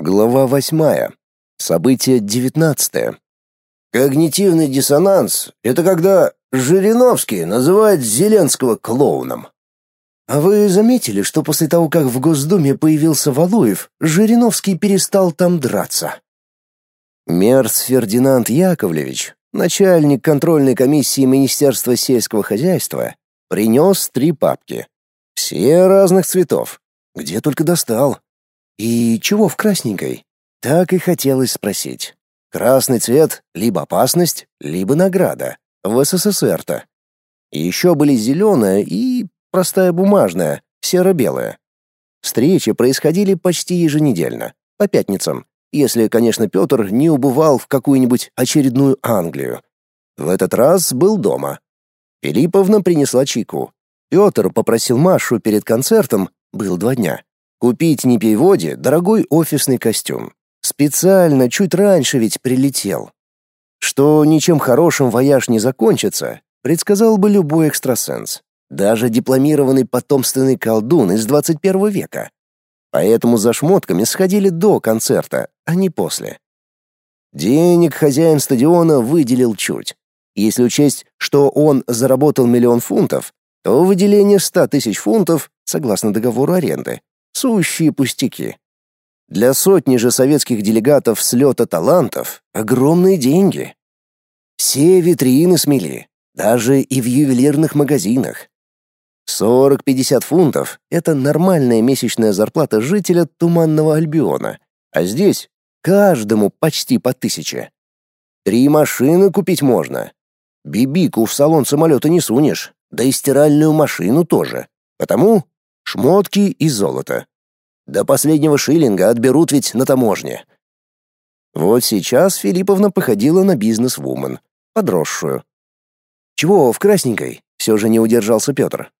Глава восьмая. Событие девятнадцатое. Когнитивный диссонанс — это когда Жириновский называет Зеленского клоуном. А вы заметили, что после того, как в Госдуме появился Валуев, Жириновский перестал там драться? Мерц Фердинанд Яковлевич, начальник контрольной комиссии Министерства сельского хозяйства, принес три папки. Все разных цветов. Где только достал. И чего в красненькой? Так и хотелось спросить. Красный цвет — либо опасность, либо награда. В СССР-то. Еще были зеленая и простая бумажная, серо-белая. Встречи происходили почти еженедельно, по пятницам, если, конечно, Петр не убывал в какую-нибудь очередную Англию. В этот раз был дома. Филипповна принесла чайку. Петр попросил Машу перед концертом, был два дня, Купить не пей воде дорогой офисный костюм. Специально чуть раньше ведь прилетел. Что ничем хорошим вояж не закончится, предсказал бы любой экстрасенс. Даже дипломированный потомственный колдун из 21 века. Поэтому за шмотками сходили до концерта, а не после. Денег хозяин стадиона выделил чуть. Если учесть, что он заработал миллион фунтов, то выделение 100 тысяч фунтов, согласно договору аренды, Сущие пустяки. Для сотни же советских делегатов слета талантов огромные деньги. Все витрины смели, даже и в ювелирных магазинах. 40-50 фунтов — это нормальная месячная зарплата жителя Туманного Альбиона, а здесь каждому почти по тысяче. Три машины купить можно. Бибику в салон самолета не сунешь, да и стиральную машину тоже. Потому шмотки и золото. До последнего шиллинга отберут ведь на таможне. Вот сейчас Филипповна походила на бизнес-вумен, подросшую. Чего в красненькой? Все же не удержался Петр.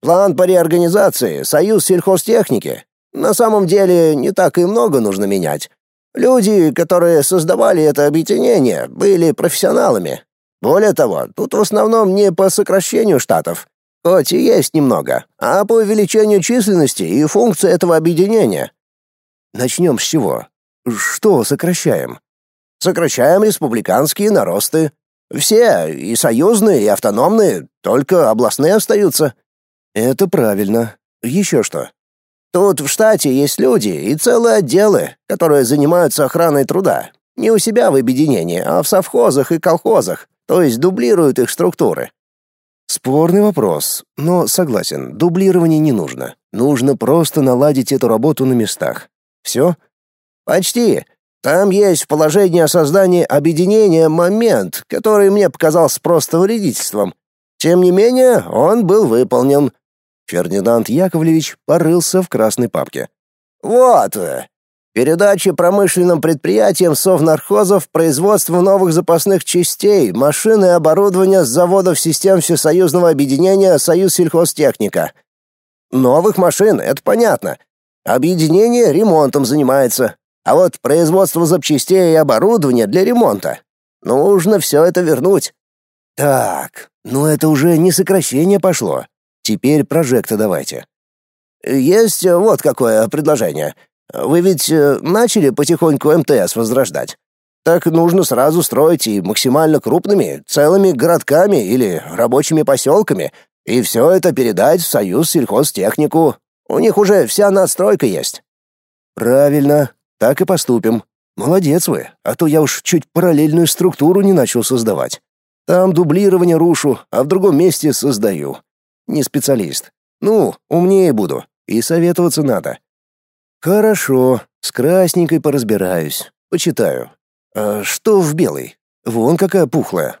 План по реорганизации, союз сельхозтехники. На самом деле не так и много нужно менять. Люди, которые создавали это объединение, были профессионалами. Более того, тут в основном не по сокращению штатов, Хоть и есть немного, а по увеличению численности и функции этого объединения. Начнем с чего? Что сокращаем? Сокращаем республиканские наросты. Все, и союзные, и автономные, только областные остаются. Это правильно. Еще что? Тут в штате есть люди и целые отделы, которые занимаются охраной труда. Не у себя в объединении, а в совхозах и колхозах, то есть дублируют их структуры. Спорный вопрос, но согласен, дублирование не нужно. Нужно просто наладить эту работу на местах. Все? Почти. Там есть в положении о создании объединения момент, который мне показался просто вредительством. Тем не менее, он был выполнен. Фердинанд Яковлевич порылся в красной папке. Вот, Передача промышленным предприятиям совнархозов производства новых запасных частей, машин и оборудования с заводов систем Всесоюзного объединения «Союз сельхозтехника». Новых машин — это понятно. Объединение ремонтом занимается. А вот производство запчастей и оборудования для ремонта. Нужно все это вернуть. Так, ну это уже не сокращение пошло. Теперь прожекты давайте. Есть вот какое предложение — вы ведь э, начали потихоньку МТС возрождать. Так нужно сразу строить и максимально крупными, целыми городками или рабочими поселками, и все это передать в Союз сельхозтехнику. У них уже вся надстройка есть. Правильно, так и поступим. Молодец вы, а то я уж чуть параллельную структуру не начал создавать. Там дублирование рушу, а в другом месте создаю. Не специалист. Ну, умнее буду. И советоваться надо. Хорошо, с красненькой поразбираюсь. Почитаю. А что в белой? Вон какая пухлая.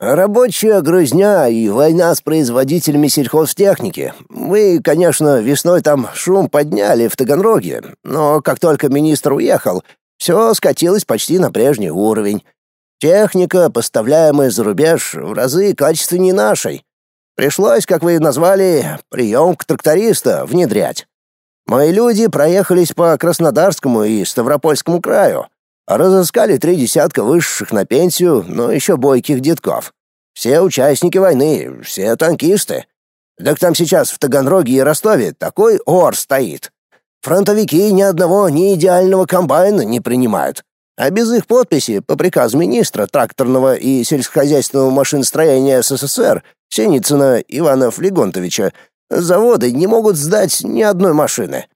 Рабочая грызня и война с производителями сельхозтехники. Мы, конечно, весной там шум подняли в Таганроге, но как только министр уехал, все скатилось почти на прежний уровень. Техника, поставляемая за рубеж, в разы качественнее нашей. Пришлось, как вы назвали, прием к тракториста внедрять. Мои люди проехались по Краснодарскому и Ставропольскому краю, разыскали три десятка высших на пенсию, но еще бойких детков. Все участники войны, все танкисты. Так там сейчас в Таганроге и Ростове такой ор стоит. Фронтовики ни одного ни идеального комбайна не принимают. А без их подписи по приказу министра тракторного и сельскохозяйственного машиностроения СССР Синицына Ивана Флегонтовича заводы не могут сдать ни одной машины.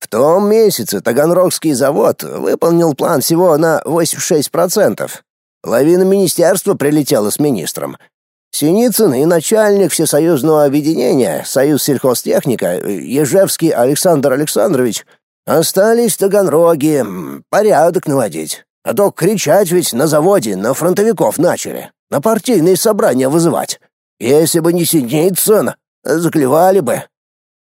В том месяце Таганрогский завод выполнил план всего на 86%. Половина министерства прилетела с министром. Синицын и начальник всесоюзного объединения «Союз сельхозтехника» Ежевский Александр Александрович остались в Таганроге порядок наводить. А то кричать ведь на заводе на фронтовиков начали, на партийные собрания вызывать. Если бы не Синицын, заклевали бы.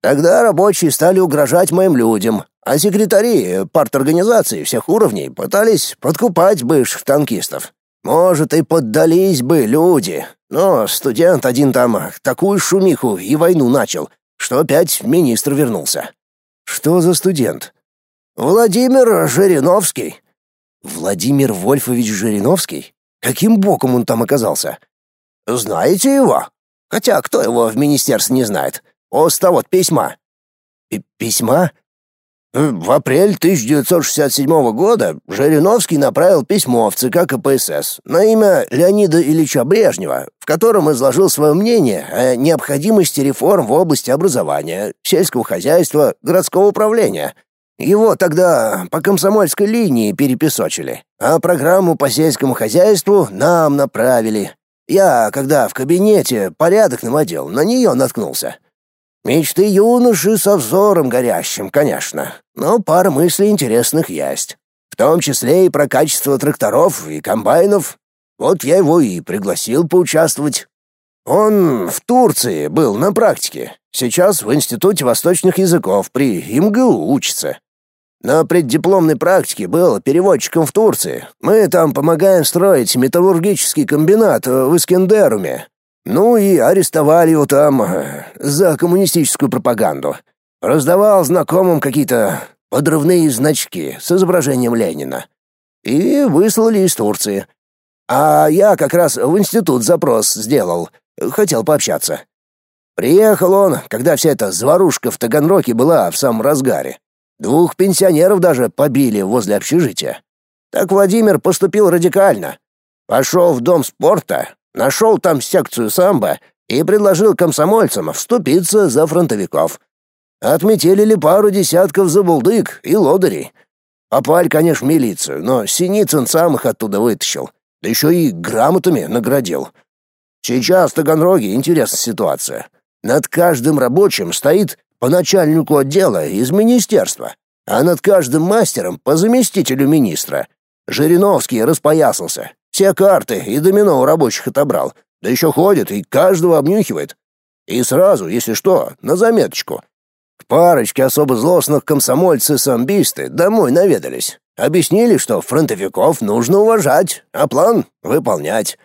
Тогда рабочие стали угрожать моим людям, а секретари парторганизации всех уровней пытались подкупать бывших танкистов. Может, и поддались бы люди, но студент один там такую шумиху и войну начал, что опять министр вернулся. Что за студент? Владимир Жириновский. Владимир Вольфович Жириновский? Каким боком он там оказался? Знаете его? Хотя кто его в министерстве не знает? Оста вот письма. П письма? В апреле 1967 года Жириновский направил письмо в ЦК КПСС на имя Леонида Ильича Брежнева, в котором изложил свое мнение о необходимости реформ в области образования, сельского хозяйства, городского управления. Его тогда по комсомольской линии перепесочили, а программу по сельскому хозяйству нам направили. Я, когда в кабинете порядок наводил, на нее наткнулся. Мечты юноши со взором горящим, конечно, но пара мыслей интересных есть. В том числе и про качество тракторов и комбайнов. Вот я его и пригласил поучаствовать. Он в Турции был на практике. Сейчас в Институте восточных языков при МГУ учится. На преддипломной практике был переводчиком в Турции. Мы там помогаем строить металлургический комбинат в Искендеруме. Ну и арестовали его там э, за коммунистическую пропаганду. Раздавал знакомым какие-то подрывные значки с изображением Ленина. И выслали из Турции. А я как раз в институт запрос сделал, хотел пообщаться. Приехал он, когда вся эта заварушка в Таганроге была в самом разгаре. Двух пенсионеров даже побили возле общежития. Так Владимир поступил радикально. Пошел в дом спорта, Нашел там секцию самбо и предложил комсомольцам вступиться за фронтовиков. Отметили пару десятков забулдык и лодырей. Попали, конечно, в милицию, но Синицын сам их оттуда вытащил. Да еще и грамотами наградил. Сейчас в Таганроге интересная ситуация. Над каждым рабочим стоит по начальнику отдела из министерства, а над каждым мастером по заместителю министра. Жириновский распоясался, все карты и домино у рабочих отобрал. Да еще ходит и каждого обнюхивает. И сразу, если что, на заметочку. К парочке особо злостных комсомольцы-самбисты домой наведались. Объяснили, что фронтовиков нужно уважать, а план выполнять.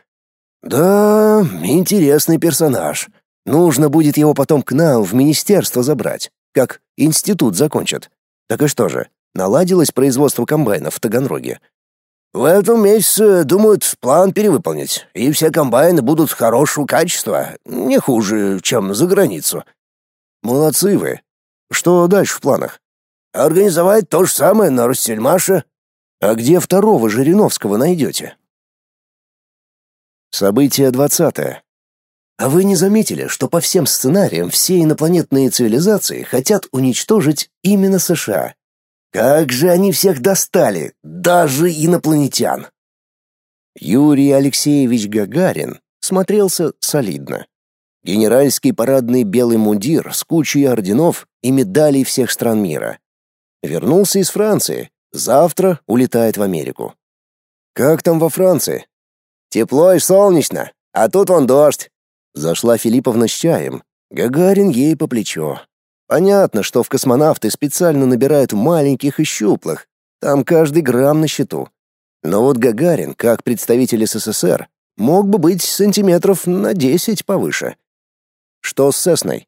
Да, интересный персонаж. Нужно будет его потом к нам в министерство забрать, как институт закончат. Так и что же, наладилось производство комбайнов в Таганроге. В этом месяце думают план перевыполнить, и все комбайны будут хорошего качества, не хуже, чем за границу. Молодцы вы. Что дальше в планах? Организовать то же самое на Ростельмаше. А где второго Жириновского найдете? Событие двадцатое. А вы не заметили, что по всем сценариям все инопланетные цивилизации хотят уничтожить именно США? Как же они всех достали, даже инопланетян. Юрий Алексеевич Гагарин смотрелся солидно. Генеральский парадный белый мундир с кучей орденов и медалей всех стран мира. Вернулся из Франции, завтра улетает в Америку. Как там во Франции? Тепло и солнечно, а тут вон дождь. Зашла Филипповна с чаем. Гагарин ей по плечо. Понятно, что в космонавты специально набирают маленьких и щуплых. Там каждый грамм на счету. Но вот Гагарин, как представитель СССР, мог бы быть сантиметров на 10 повыше. Что с Сесной?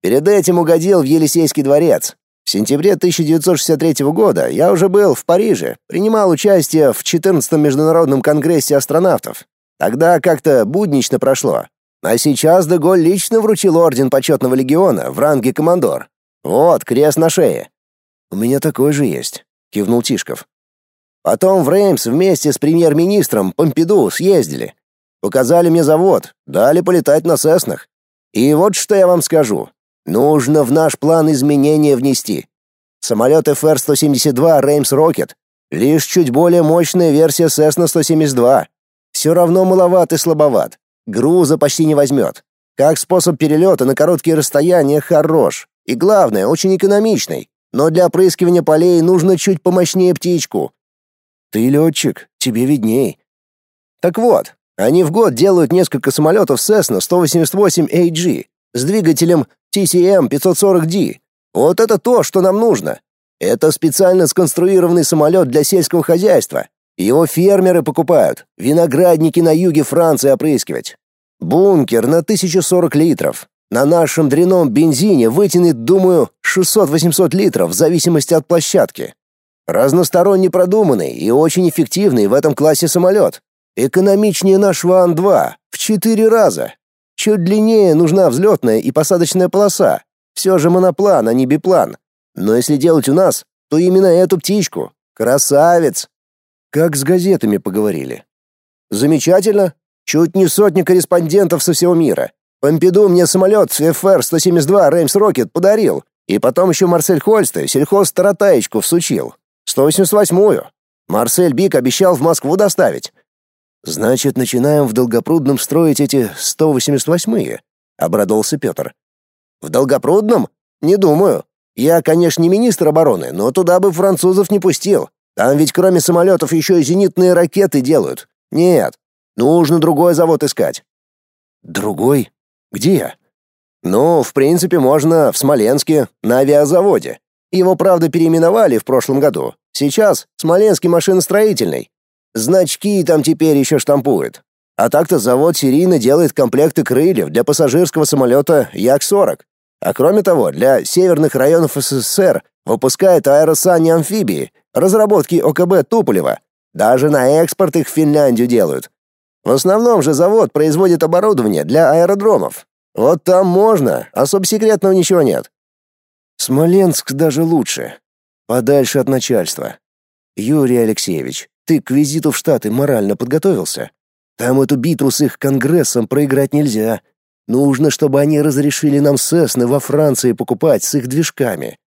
Перед этим угодил в Елисейский дворец. В сентябре 1963 года я уже был в Париже, принимал участие в 14-м международном конгрессе астронавтов. Тогда как-то буднично прошло. А сейчас Деголь лично вручил орден почетного легиона в ранге командор. Вот, крест на шее. У меня такой же есть, кивнул Тишков. Потом в Реймс вместе с премьер-министром Помпиду съездили. Показали мне завод, дали полетать на Сеснах. И вот что я вам скажу. Нужно в наш план изменения внести. Самолет FR-172 Реймс Рокет лишь чуть более мощная версия Cessna 172. Все равно маловат и слабоват. Груза почти не возьмет. Как способ перелета на короткие расстояния хорош. И главное, очень экономичный. Но для опрыскивания полей нужно чуть помощнее птичку. Ты летчик, тебе видней. Так вот, они в год делают несколько самолетов Cessna 188 AG с двигателем TCM 540D. Вот это то, что нам нужно. Это специально сконструированный самолет для сельского хозяйства. Его фермеры покупают, виноградники на юге Франции опрыскивать. Бункер на 1040 литров. На нашем дряном бензине вытянет, думаю, 600-800 литров в зависимости от площадки. Разносторонне продуманный и очень эффективный в этом классе самолет. Экономичнее нашего Ан-2 в 4 раза. Чуть длиннее нужна взлетная и посадочная полоса. Все же моноплан, а не биплан. Но если делать у нас, то именно эту птичку. Красавец. Как с газетами поговорили. Замечательно. Чуть не сотня корреспондентов со всего мира. Помпиду мне самолет FR-172 Реймс Рокет подарил. И потом еще Марсель Хольсте сельхоз Таратаечку всучил. 188-ю. Марсель Бик обещал в Москву доставить. Значит, начинаем в Долгопрудном строить эти 188-е, обрадовался Петр. В Долгопрудном? Не думаю. Я, конечно, не министр обороны, но туда бы французов не пустил. Там ведь кроме самолетов еще и зенитные ракеты делают. Нет, Нужно другой завод искать. Другой? Где? Ну, в принципе, можно в Смоленске, на авиазаводе. Его, правда, переименовали в прошлом году. Сейчас Смоленский машиностроительный. Значки там теперь еще штампуют. А так-то завод серийно делает комплекты крыльев для пассажирского самолета Як-40. А кроме того, для северных районов СССР выпускает аэросани-амфибии, разработки ОКБ Туполева. Даже на экспорт их в Финляндию делают. В основном же завод производит оборудование для аэродромов. Вот там можно, особо секретного ничего нет. Смоленск даже лучше. Подальше от начальства. Юрий Алексеевич, ты к визиту в Штаты морально подготовился? Там эту битву с их конгрессом проиграть нельзя. Нужно, чтобы они разрешили нам Сесны во Франции покупать с их движками.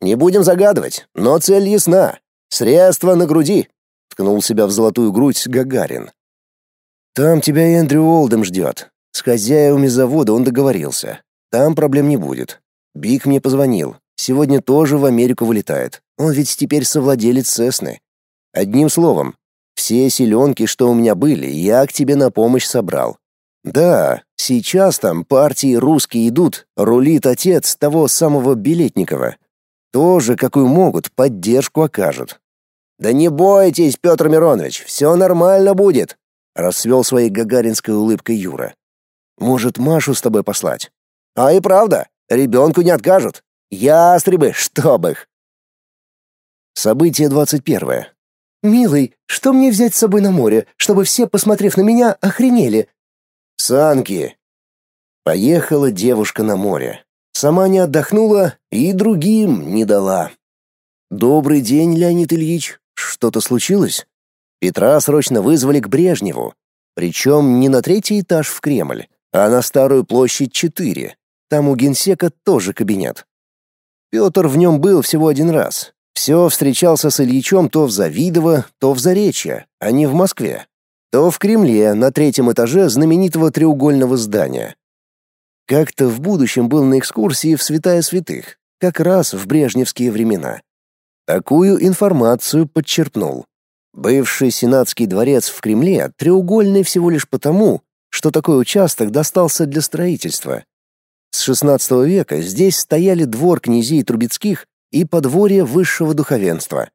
Не будем загадывать, но цель ясна. Средства на груди. Ткнул себя в золотую грудь Гагарин. Там тебя Эндрю Олдем ждет. С хозяевами завода он договорился. Там проблем не будет. Биг мне позвонил. Сегодня тоже в Америку вылетает. Он ведь теперь совладелец Сесны. Одним словом, все селенки, что у меня были, я к тебе на помощь собрал. Да, сейчас там партии русские идут, рулит отец того самого Билетникова. Тоже, какую могут, поддержку окажут. Да не бойтесь, Петр Миронович, все нормально будет, расцвел своей гагаринской улыбкой Юра. Может, Машу с тобой послать? А и правда, ребенку не откажут. Ястребы, чтоб их. Событие двадцать первое. Милый, что мне взять с собой на море, чтобы все, посмотрев на меня, охренели? Санки. Поехала девушка на море. Сама не отдохнула и другим не дала. Добрый день, Леонид Ильич. Что-то случилось? Петра срочно вызвали к Брежневу, причем не на третий этаж в Кремль, а на Старую площадь 4. Там у генсека тоже кабинет. Петр в нем был всего один раз. Все встречался с Ильичом то в Завидово, то в Заречье, а не в Москве. То в Кремле, на третьем этаже знаменитого треугольного здания. Как-то в будущем был на экскурсии в Святая Святых, как раз в брежневские времена. Такую информацию подчерпнул. Бывший сенатский дворец в Кремле треугольный всего лишь потому, что такой участок достался для строительства. С XVI века здесь стояли двор князей Трубецких и подворье высшего духовенства.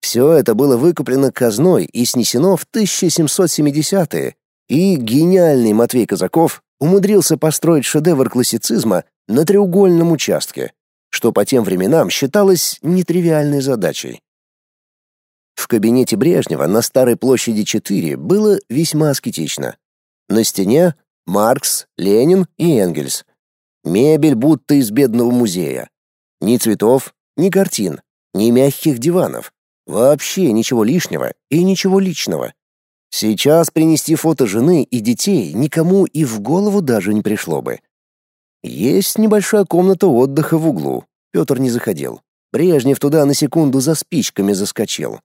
Все это было выкуплено казной и снесено в 1770-е, и гениальный Матвей Казаков умудрился построить шедевр классицизма на треугольном участке, что по тем временам считалось нетривиальной задачей. В кабинете Брежнева на Старой площади 4 было весьма аскетично. На стене Маркс, Ленин и Энгельс. Мебель будто из бедного музея. Ни цветов, ни картин, ни мягких диванов. Вообще ничего лишнего и ничего личного. Сейчас принести фото жены и детей никому и в голову даже не пришло бы. Есть небольшая комната отдыха в углу. Петр не заходил. Брежнев туда на секунду за спичками заскочил.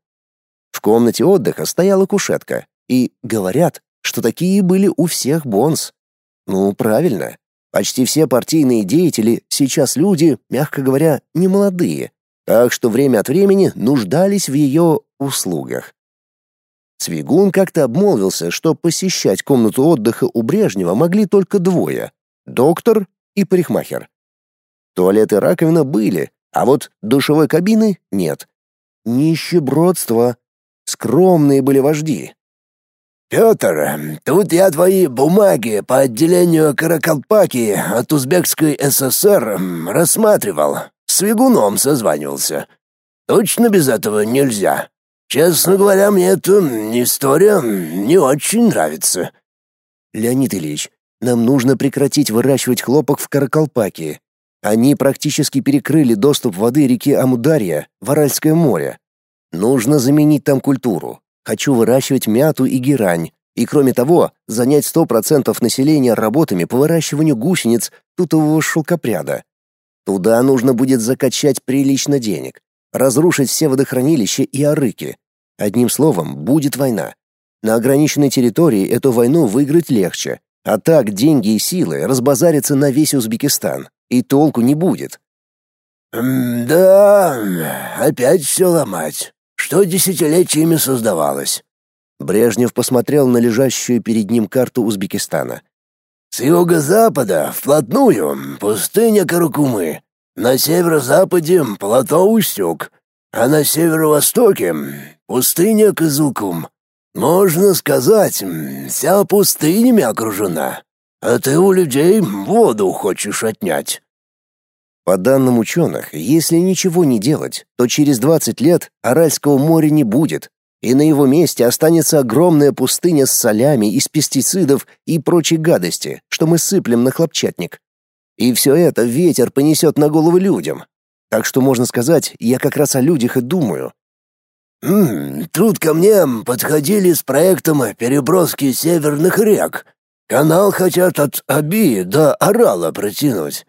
В комнате отдыха стояла кушетка, и говорят, что такие были у всех бонс. Ну, правильно. Почти все партийные деятели сейчас люди, мягко говоря, не молодые, так что время от времени нуждались в ее услугах. Цвигун как-то обмолвился, что посещать комнату отдыха у Брежнева могли только двое — доктор и парикмахер. Туалет и раковина были, а вот душевой кабины нет. Нищебродство. Скромные были вожди. «Петр, тут я твои бумаги по отделению Каракалпаки от Узбекской ССР рассматривал, с Вигуном созванивался. Точно без этого нельзя. Честно говоря, мне эта история не очень нравится». «Леонид Ильич, нам нужно прекратить выращивать хлопок в Каракалпакии. Они практически перекрыли доступ воды реки Амударья в Аральское море. Нужно заменить там культуру. Хочу выращивать мяту и герань, и кроме того, занять 100% населения работами по выращиванию гусениц тутового шелкопряда. Туда нужно будет закачать прилично денег, разрушить все водохранилища и арыки. Одним словом, будет война. На ограниченной территории эту войну выиграть легче, а так деньги и силы разбазарятся на весь Узбекистан, и толку не будет. «Да, опять все ломать. Что десятилетиями создавалось?» Брежнев посмотрел на лежащую перед ним карту Узбекистана. «С юго-запада вплотную пустыня Каракумы, на северо-западе плато Устюг, а на северо-востоке пустыня Кызылкум. Можно сказать, вся пустынями окружена, а ты у людей воду хочешь отнять. По данным ученых, если ничего не делать, то через 20 лет Аральского моря не будет, и на его месте останется огромная пустыня с солями из пестицидов и прочей гадости, что мы сыплем на хлопчатник. И все это ветер понесет на головы людям. Так что можно сказать, я как раз о людях и думаю, тут ко мне подходили с проектом переброски северных рек. Канал хотят от Аби до Орала протянуть.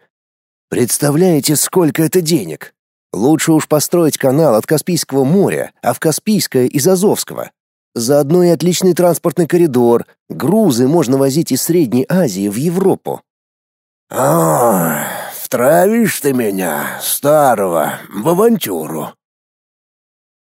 Представляете, сколько это денег? Лучше уж построить канал от Каспийского моря, а в Каспийское из Азовского. Заодно и отличный транспортный коридор. Грузы можно возить из Средней Азии в Европу. А, втравишь ты меня, старого, в авантюру.